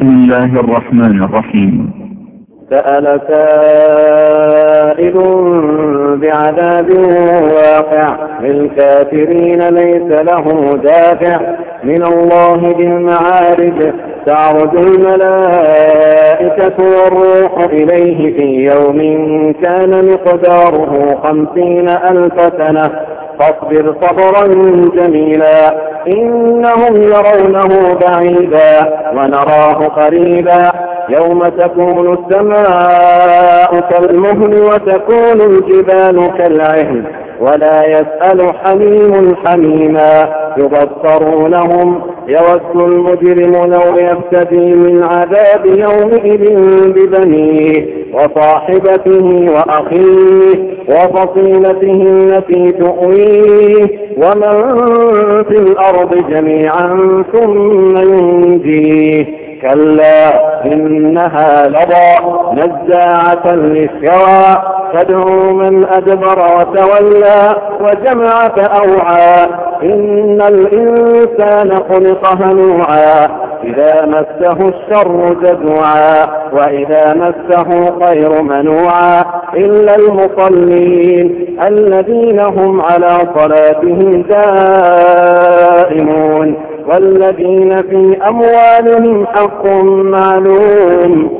بسم الله الرحمن الرحيم. سأل سائل بعذاب واقع للكافرين ليس له دافع. من الله بالمعارج تعرج الملائكة والروح إليه في يوم كان مقداره خمسين ألف سنة. فاصبر صبرا جميلا. إنهم يرونه بعيدا ونراه قريبا. يوم تكون السماء كالمهل وتكون الجبال كالعهن. ولا يسأل حميم حميما. يبصرونهم يود المجرم لو يفتدي من عذاب يومئذ ببنيه وصاحبته وأخيه. وفصيلته التي تؤويه ومن في الأرض جميعا ثم ينجيه. كلا إنها لظى نزاعة للشوى تدعو من أدبر وتولى وجمع فأوعى إن الإنسان خلق هلوعا إذا مسه الشر جزوعا وإذا مسه خير منوعا إلا المصلين الذين هم على صلاتهم دائمون والذين في أموالهم حق معلوم.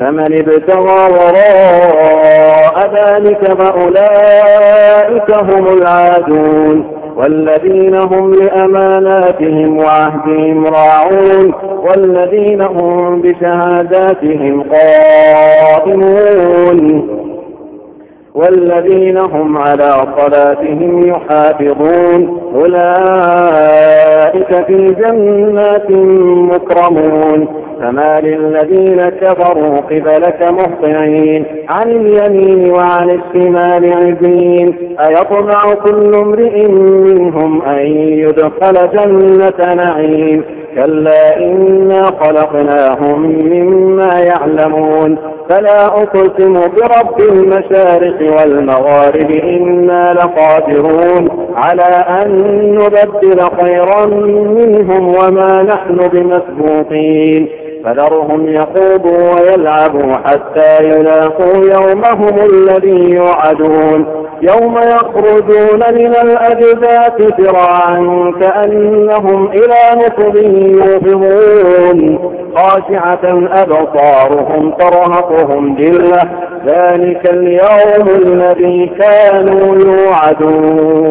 فمن ابتغى وراء ذلك فأولئك هم العادون والذين هم لأماناتهم وعهدهم راعون والذين هم بشهاداتهم قائمون والذين هم على صلاتهم يحافظون. أولئك في جنات مكرمون. فما للذين كفروا قبلك مهطعين. عن اليمين وعن الشمال عزين. أيطمع كل امرئ منهم أن يدخل جنة نعيم. كلا إنا خلقناهم مما يعلمون. فلا أقسم برب المشارق والمغارب إنا لقادرون على أن نبدل خيرا منهم وما نحن بمسبوقين. فذرهم يخوضوا ويلعبوا حتى يلاقوا يومهم الذي يوعدون. يوم يخرجون من الأجداث سراعا كأنهم إلى نصب يوفضون خاشعة أبصارهم ترهقهم ذلة ذلك اليوم الذي كانوا يوعدون.